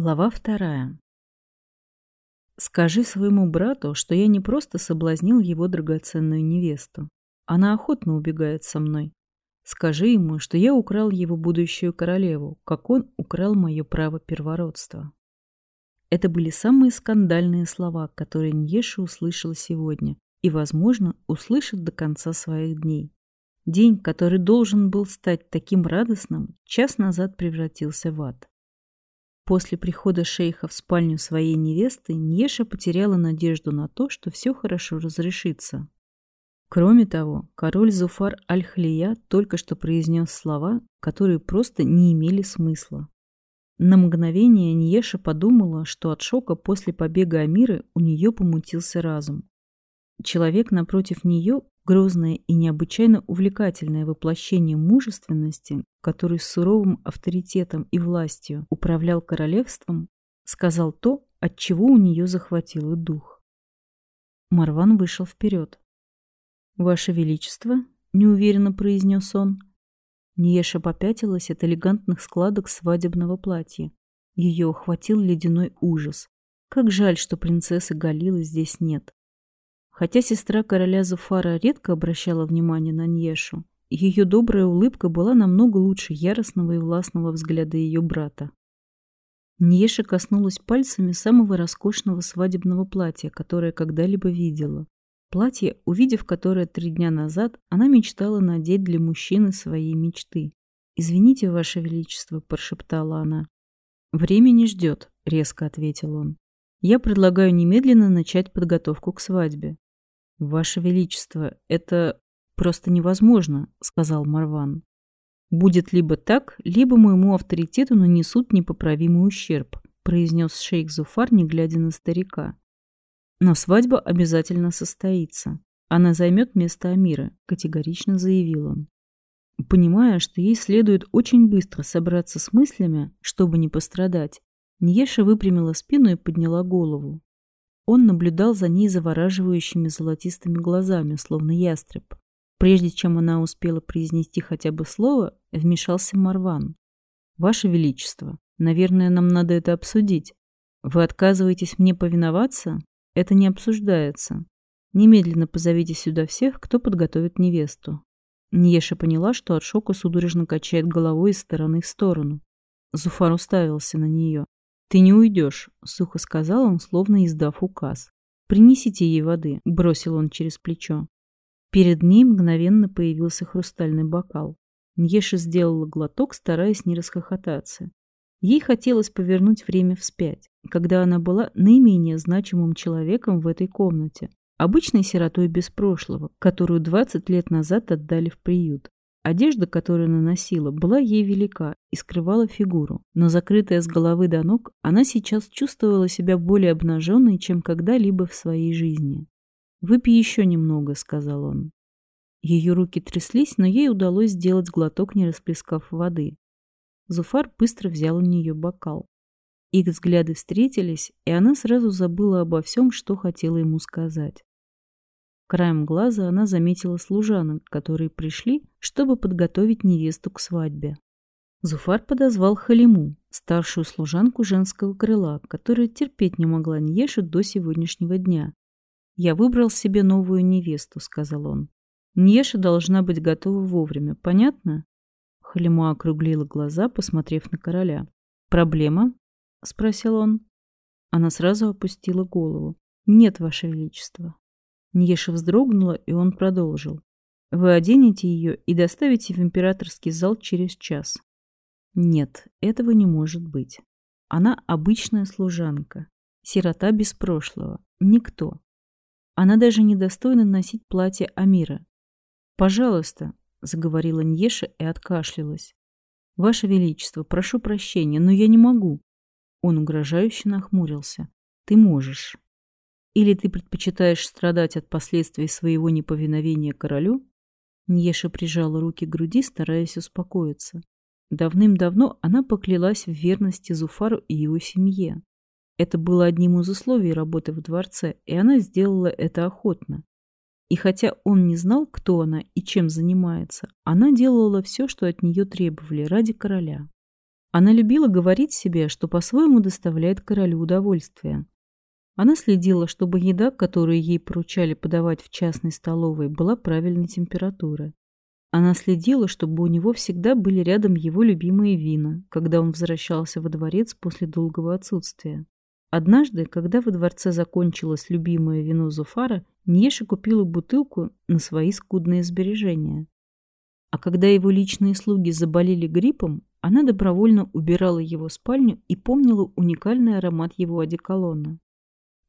Глава вторая. Скажи своему брату, что я не просто соблазнил его драгоценную невесту. Она охотно убегает со мной. Скажи ему, что я украл его будущую королеву, как он украл мое право первородства. Это были самые скандальные слова, которые Ньеша услышала сегодня и, возможно, услышит до конца своих дней. День, который должен был стать таким радостным, час назад превратился в ад. После прихода шейха в спальню своей невесты Ньеша потеряла надежду на то, что все хорошо разрешится. Кроме того, король Зуфар Аль-Хлия только что произнес слова, которые просто не имели смысла. На мгновение Ньеша подумала, что от шока после побега Амиры у нее помутился разум. Человек напротив нее грозное и необычайно увлекательное воплощение мужественности, который с суровым авторитетом и властью управлял королевством, сказал то, от чего у нее захватило дух. Марван вышел вперед. «Ваше Величество», — неуверенно произнес он. Ниеша попятилась от элегантных складок свадебного платья. Ее охватил ледяной ужас. Как жаль, что принцессы Галилы здесь нет. Хотя сестра короля Зуфара редко обращала внимание на Ньешу, ее добрая улыбка была намного лучше яростного и властного взгляда ее брата. Ньеша коснулась пальцами самого роскошного свадебного платья, которое когда-либо видела. Платье, увидев которое три дня назад, она мечтала надеть для мужчины своей мечты. «Извините, Ваше Величество», – прошептала она. «Время не ждет», – резко ответил он. «Я предлагаю немедленно начать подготовку к свадьбе. «Ваше Величество, это просто невозможно», — сказал Марван. «Будет либо так, либо моему авторитету нанесут непоправимый ущерб», — произнес шейх Зуфар, не глядя на старика. «Но свадьба обязательно состоится. Она займет место Амира», — категорично заявил он. Понимая, что ей следует очень быстро собраться с мыслями, чтобы не пострадать, Ньеша выпрямила спину и подняла голову. Он наблюдал за ней завораживающими золотистыми глазами, словно ястреб. Прежде чем она успела произнести хотя бы слово, вмешался Марван. «Ваше Величество, наверное, нам надо это обсудить. Вы отказываетесь мне повиноваться? Это не обсуждается. Немедленно позовите сюда всех, кто подготовит невесту». Ньеша поняла, что от шока судорожно качает головой из стороны в сторону. Зуфар уставился на нее. «Ты не уйдешь», — сухо сказал он, словно издав указ. «Принесите ей воды», — бросил он через плечо. Перед ней мгновенно появился хрустальный бокал. Ньеша сделала глоток, стараясь не расхохотаться. Ей хотелось повернуть время вспять, когда она была наименее значимым человеком в этой комнате, обычной сиротой без прошлого, которую 20 лет назад отдали в приют. Одежда, которую она носила, была ей велика и скрывала фигуру, но закрытая с головы до ног, она сейчас чувствовала себя более обнаженной, чем когда-либо в своей жизни. «Выпей еще немного», — сказал он. Ее руки тряслись, но ей удалось сделать глоток, не расплескав воды. Зуфар быстро взял у нее бокал. Их взгляды встретились, и она сразу забыла обо всем, что хотела ему сказать. Краем глаза она заметила служанок, которые пришли, чтобы подготовить невесту к свадьбе. Зуфар подозвал Халиму, старшую служанку женского крыла, которая терпеть не могла Ньеши до сегодняшнего дня. «Я выбрал себе новую невесту», — сказал он. «Ньеша должна быть готова вовремя, понятно?» Халима округлила глаза, посмотрев на короля. «Проблема?» — спросил он. Она сразу опустила голову. «Нет, Ваше Величество». Ньеша вздрогнула, и он продолжил. «Вы оденете ее и доставите в императорский зал через час». «Нет, этого не может быть. Она обычная служанка, сирота без прошлого, никто. Она даже не достойна носить платье Амира. «Пожалуйста», — заговорила Ньеша и откашлялась. «Ваше Величество, прошу прощения, но я не могу». Он угрожающе нахмурился. «Ты можешь». Или ты предпочитаешь страдать от последствий своего неповиновения королю? Ньеша прижала руки к груди, стараясь успокоиться. Давным-давно она поклялась в верности Зуфару и его семье. Это было одним из условий работы в дворце, и она сделала это охотно. И хотя он не знал, кто она и чем занимается, она делала все, что от нее требовали ради короля. Она любила говорить себе, что по-своему доставляет королю удовольствие. Она следила, чтобы еда, которую ей поручали подавать в частной столовой, была правильной температуры. Она следила, чтобы у него всегда были рядом его любимые вина, когда он возвращался во дворец после долгого отсутствия. Однажды, когда во дворце закончилось любимое вино Зуфара, Ньеша купила бутылку на свои скудные сбережения. А когда его личные слуги заболели гриппом, она добровольно убирала его спальню и помнила уникальный аромат его одеколона.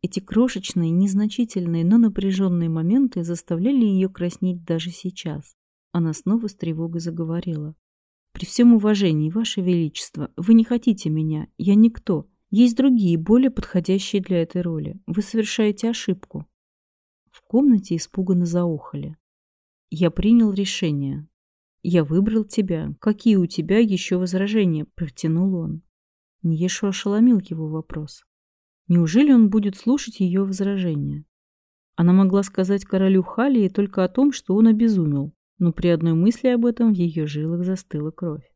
Эти крошечные, незначительные, но напряженные моменты заставляли ее краснеть даже сейчас. Она снова с тревогой заговорила. «При всем уважении, Ваше Величество, вы не хотите меня, я никто. Есть другие, более подходящие для этой роли. Вы совершаете ошибку». В комнате испуганно заохали. «Я принял решение. Я выбрал тебя. Какие у тебя еще возражения?» – протянул он. Ньешу ошеломил его вопрос. Неужели он будет слушать ее возражения? Она могла сказать королю Халии только о том, что он обезумел, но при одной мысли об этом в ее жилах застыла кровь.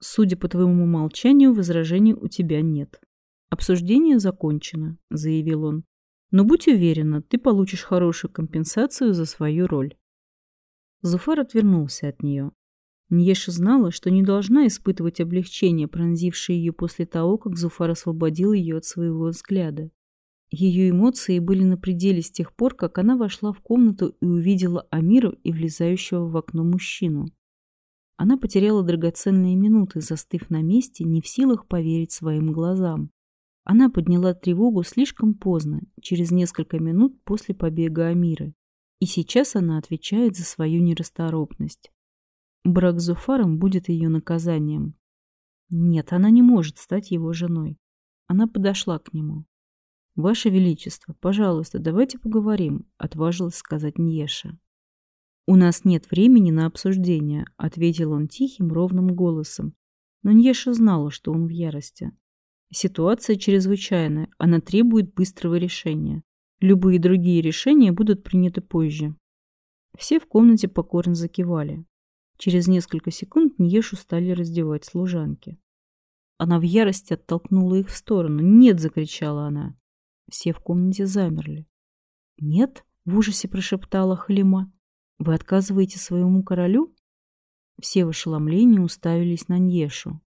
Судя по твоему молчанию, возражений у тебя нет. Обсуждение закончено, заявил он. Но будь уверена, ты получишь хорошую компенсацию за свою роль. Зуфар отвернулся от нее. Ньеша знала, что не должна испытывать облегчение, пронзившее ее после того, как Зуфар освободил ее от своего взгляда. Ее эмоции были на пределе с тех пор, как она вошла в комнату и увидела Амиру и влезающего в окно мужчину. Она потеряла драгоценные минуты, застыв на месте, не в силах поверить своим глазам. Она подняла тревогу слишком поздно, через несколько минут после побега Амиры. И сейчас она отвечает за свою нерасторопность. Брак с Зуфаром будет ее наказанием. Нет, она не может стать его женой. Она подошла к нему. «Ваше Величество, пожалуйста, давайте поговорим», — отважилась сказать Ньеша. «У нас нет времени на обсуждение», — ответил он тихим, ровным голосом. Но Ньеша знала, что он в ярости. Ситуация чрезвычайная, она требует быстрого решения. Любые другие решения будут приняты позже. Все в комнате покорно закивали. Через несколько секунд Ньешу стали раздевать служанки. Она в ярости оттолкнула их в сторону. «Нет!» — закричала она. Все в комнате замерли. «Нет?» — в ужасе прошептала Халима. «Вы отказываете своему королю?» Все в ошеломлении уставились на Ньешу.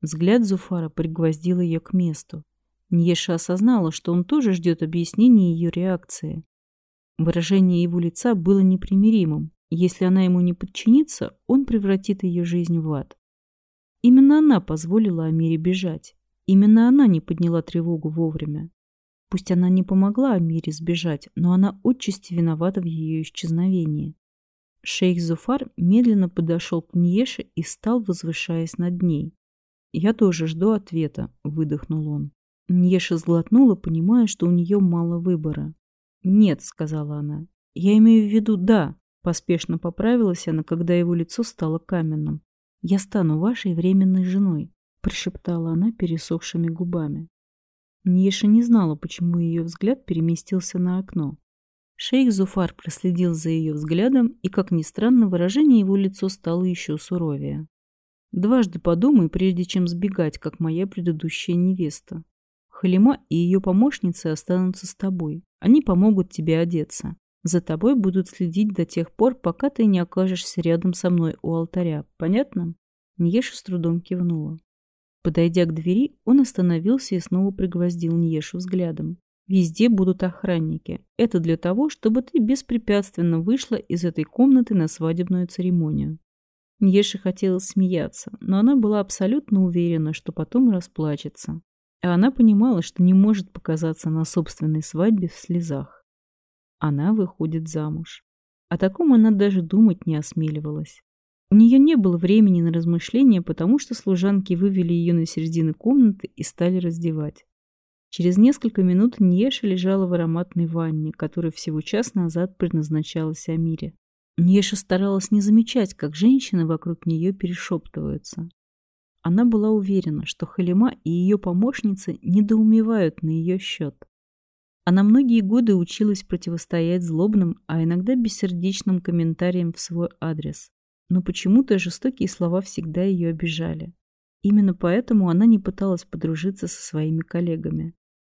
Взгляд Зуфара пригвоздил ее к месту. Ньеша осознала, что он тоже ждет объяснения ее реакции. Выражение его лица было непримиримым. Если она ему не подчинится, он превратит ее жизнь в ад. Именно она позволила Амире бежать. Именно она не подняла тревогу вовремя. Пусть она не помогла Амире сбежать, но она отчасти виновата в ее исчезновении. Шейх Зуфар медленно подошел к Ньеше и стал, возвышаясь над ней. «Я тоже жду ответа», — выдохнул он. Ньеша сглотнула, понимая, что у нее мало выбора. «Нет», — сказала она. «Я имею в виду «да», — поспешно поправилась она, когда его лицо стало каменным. «Я стану вашей временной женой», — прошептала она пересохшими губами. Ньеша не знала, почему ее взгляд переместился на окно. Шейх Зуфар проследил за ее взглядом, и, как ни странно, выражение его лицо стало еще суровее. «Дважды подумай, прежде чем сбегать, как моя предыдущая невеста. Халима и ее помощницы останутся с тобой. Они помогут тебе одеться. За тобой будут следить до тех пор, пока ты не окажешься рядом со мной у алтаря. Понятно?» Ньеша с трудом кивнула. Подойдя к двери, он остановился и снова пригвоздил Ньешу взглядом. «Везде будут охранники. Это для того, чтобы ты беспрепятственно вышла из этой комнаты на свадебную церемонию». Ньеша хотела смеяться, но она была абсолютно уверена, что потом расплачется. А она понимала, что не может показаться на собственной свадьбе в слезах. Она выходит замуж. О таком она даже думать не осмеливалась. У нее не было времени на размышления, потому что служанки вывели ее на середину комнаты и стали раздевать. Через несколько минут Ньеша лежала в ароматной ванне, которая всего час назад предназначалась Амире. Ньеша старалась не замечать, как женщины вокруг нее перешептываются. Она была уверена, что Халима и ее помощницы недоумевают на ее счет. Она многие годы училась противостоять злобным, а иногда бессердечным комментариям в свой адрес но почему-то жестокие слова всегда ее обижали. Именно поэтому она не пыталась подружиться со своими коллегами.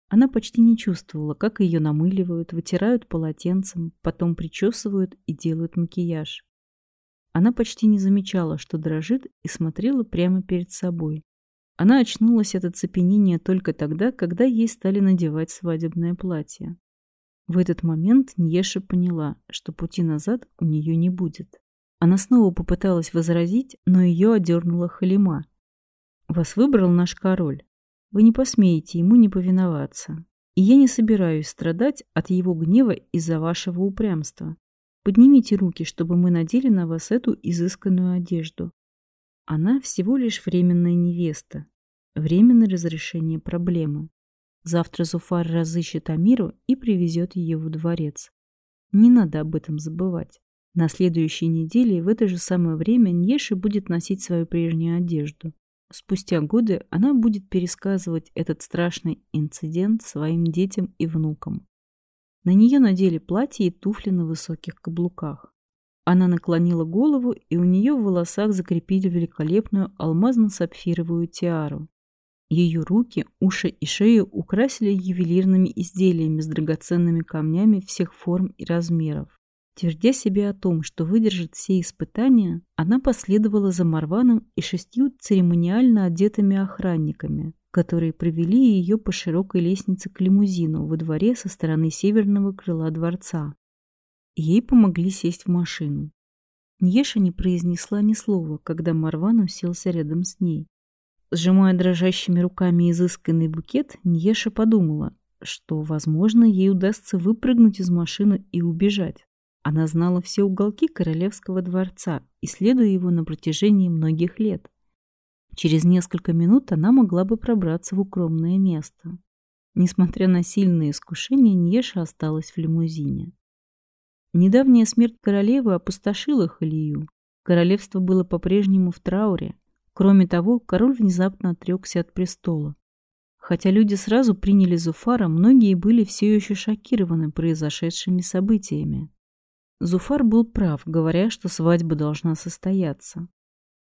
Она почти не чувствовала, как ее намыливают, вытирают полотенцем, потом причесывают и делают макияж. Она почти не замечала, что дрожит, и смотрела прямо перед собой. Она очнулась от оцепенения только тогда, когда ей стали надевать свадебное платье. В этот момент Ньеша поняла, что пути назад у нее не будет. Она снова попыталась возразить, но ее одернула Халима. «Вас выбрал наш король. Вы не посмеете ему не повиноваться. И я не собираюсь страдать от его гнева из-за вашего упрямства. Поднимите руки, чтобы мы надели на вас эту изысканную одежду. Она всего лишь временная невеста, временное разрешение проблемы. Завтра Зуфар разыщет Амиру и привезет ее в дворец. Не надо об этом забывать. На следующей неделе в это же самое время Ньеши будет носить свою прежнюю одежду. Спустя годы она будет пересказывать этот страшный инцидент своим детям и внукам. На нее надели платье и туфли на высоких каблуках. Она наклонила голову, и у нее в волосах закрепили великолепную алмазно-сапфировую тиару. Ее руки, уши и шею украсили ювелирными изделиями с драгоценными камнями всех форм и размеров. Твердя себе о том, что выдержит все испытания, она последовала за Марваном и шестью церемониально одетыми охранниками, которые провели ее по широкой лестнице к лимузину во дворе со стороны северного крыла дворца. Ей помогли сесть в машину. Ньеша не произнесла ни слова, когда Марван уселся рядом с ней. Сжимая дрожащими руками изысканный букет, Ньеша подумала, что, возможно, ей удастся выпрыгнуть из машины и убежать. Она знала все уголки королевского дворца, исследуя его на протяжении многих лет. Через несколько минут она могла бы пробраться в укромное место. Несмотря на сильные искушения, Ньеша осталась в лимузине. Недавняя смерть королевы опустошила Халию. Королевство было по-прежнему в трауре. Кроме того, король внезапно отрекся от престола. Хотя люди сразу приняли Зуфара, многие были все еще шокированы произошедшими событиями. Зуфар был прав, говоря, что свадьба должна состояться.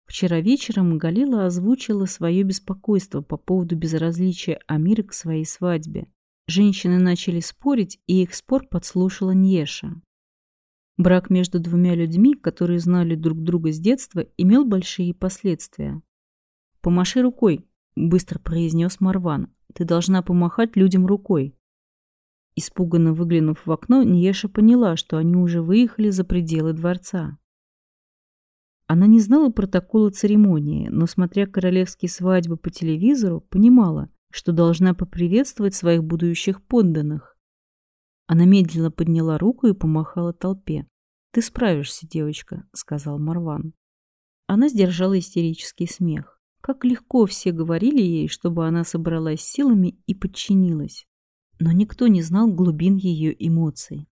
Вчера вечером Галила озвучила свое беспокойство по поводу безразличия Амира к своей свадьбе. Женщины начали спорить, и их спор подслушала Ньеша. Брак между двумя людьми, которые знали друг друга с детства, имел большие последствия. «Помаши рукой», — быстро произнес Марван. «Ты должна помахать людям рукой». Испуганно выглянув в окно, Ниеша поняла, что они уже выехали за пределы дворца. Она не знала протокола церемонии, но, смотря королевские свадьбы по телевизору, понимала, что должна поприветствовать своих будущих подданных. Она медленно подняла руку и помахала толпе. «Ты справишься, девочка», — сказал Марван. Она сдержала истерический смех. Как легко все говорили ей, чтобы она собралась силами и подчинилась. Но никто не знал глубин ее эмоций.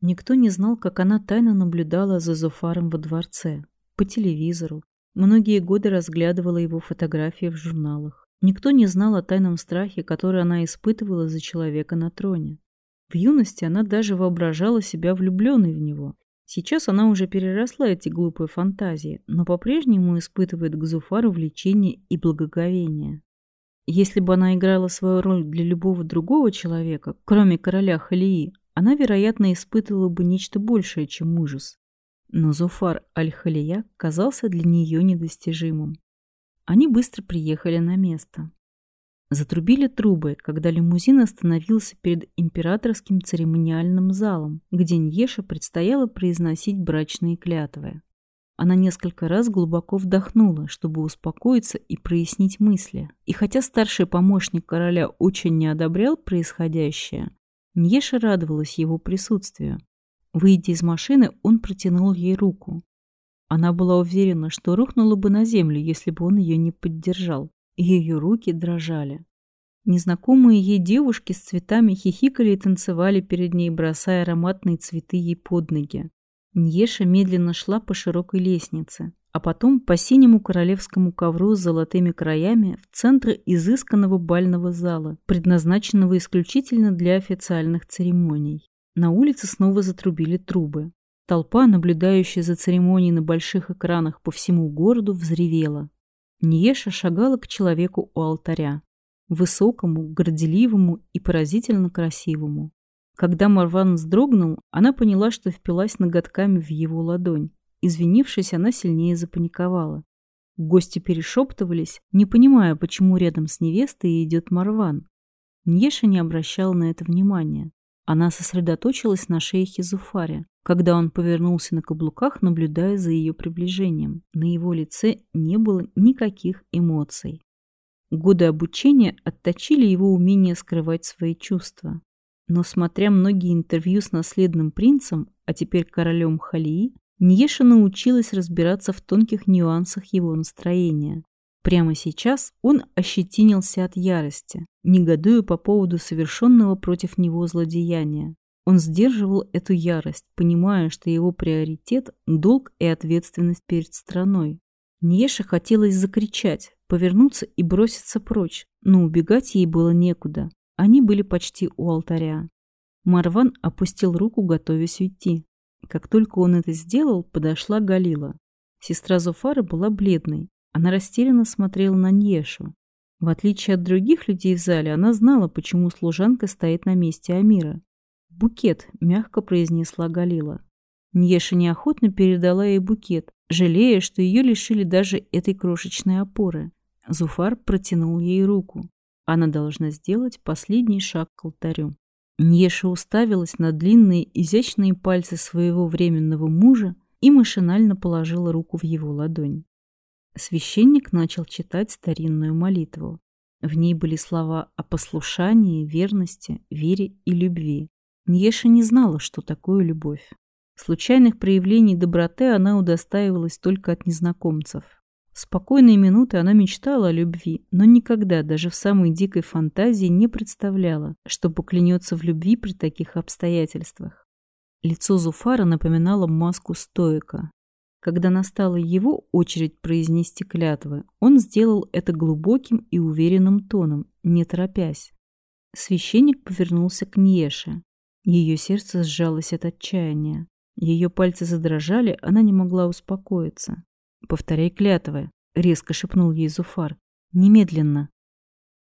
Никто не знал, как она тайно наблюдала за Зофаром во дворце, по телевизору. Многие годы разглядывала его фотографии в журналах. Никто не знал о тайном страхе, который она испытывала за человека на троне. В юности она даже воображала себя влюбленной в него. Сейчас она уже переросла эти глупые фантазии, но по-прежнему испытывает к Зуфару влечение и благоговение. Если бы она играла свою роль для любого другого человека, кроме короля Халии, она, вероятно, испытывала бы нечто большее, чем ужас. Но Зуфар Аль-Халия казался для нее недостижимым. Они быстро приехали на место. Затрубили трубы, когда лимузин остановился перед императорским церемониальным залом, где Ньеше предстояло произносить брачные клятвы. Она несколько раз глубоко вдохнула, чтобы успокоиться и прояснить мысли. И хотя старший помощник короля очень не одобрял происходящее, Ньеша радовалась его присутствию. Выйдя из машины, он протянул ей руку. Она была уверена, что рухнула бы на землю, если бы он ее не поддержал. Ее руки дрожали. Незнакомые ей девушки с цветами хихикали и танцевали перед ней, бросая ароматные цветы ей под ноги. Ньеша медленно шла по широкой лестнице, а потом по синему королевскому ковру с золотыми краями в центр изысканного бального зала, предназначенного исключительно для официальных церемоний. На улице снова затрубили трубы. Толпа, наблюдающая за церемонией на больших экранах по всему городу, взревела. Ниеша шагала к человеку у алтаря. Высокому, горделивому и поразительно красивому. Когда Марван вздрогнул, она поняла, что впилась ноготками в его ладонь. Извинившись, она сильнее запаниковала. Гости перешептывались, не понимая, почему рядом с невестой идет Марван. Ньеша не обращала на это внимания. Она сосредоточилась на шейхе Зуфаре, когда он повернулся на каблуках, наблюдая за ее приближением. На его лице не было никаких эмоций. Годы обучения отточили его умение скрывать свои чувства. Но, смотря многие интервью с наследным принцем, а теперь королем Халии, Ньеша научилась разбираться в тонких нюансах его настроения. Прямо сейчас он ощетинился от ярости, негодуя по поводу совершенного против него злодеяния. Он сдерживал эту ярость, понимая, что его приоритет – долг и ответственность перед страной. Ньеше хотелось закричать, повернуться и броситься прочь, но убегать ей было некуда. Они были почти у алтаря. Марван опустил руку, готовясь уйти. Как только он это сделал, подошла Галила. Сестра Зуфары была бледной, она растерянно смотрела на Ньешу. В отличие от других людей в зале, она знала, почему служанка стоит на месте Амира. «Букет», — мягко произнесла Галила. Ньеша неохотно передала ей букет, жалея, что ее лишили даже этой крошечной опоры. Зуфар протянул ей руку. Она должна сделать последний шаг к алтарю. Ньеша уставилась на длинные, изящные пальцы своего временного мужа и машинально положила руку в его ладонь. Священник начал читать старинную молитву. В ней были слова о послушании, верности, вере и любви. Ньеша не знала, что такое любовь. Случайных проявлений доброты она удостаивалась только от незнакомцев. В спокойные минуты она мечтала о любви, но никогда, даже в самой дикой фантазии, не представляла, что поклянется в любви при таких обстоятельствах. Лицо Зуфара напоминало маску стоика. Когда настала его очередь произнести клятвы, он сделал это глубоким и уверенным тоном, не торопясь. Священник повернулся к Ньеше. Ее сердце сжалось от отчаяния. Ее пальцы задрожали, она не могла успокоиться. «Повторяй клятвы», — резко шепнул ей Зуфар. «Немедленно».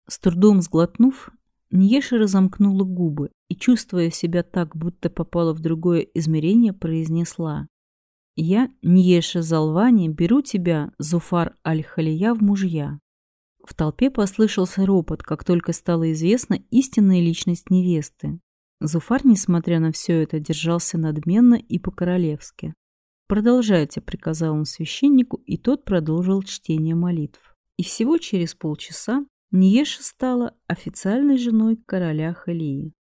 С трудом сглотнув, Ньеша разомкнула губы и, чувствуя себя так, будто попала в другое измерение, произнесла я, Ньеша Залвани, беру тебя, Зуфар Аль-Халия, в мужья. В толпе послышался ропот, как только стало известна истинная личность невесты. Зуфар, несмотря на все это, держался надменно и по-королевски. «Продолжайте», — приказал он священнику, и тот продолжил чтение молитв. И всего через полчаса Ниеша стала официальной женой короля Халии.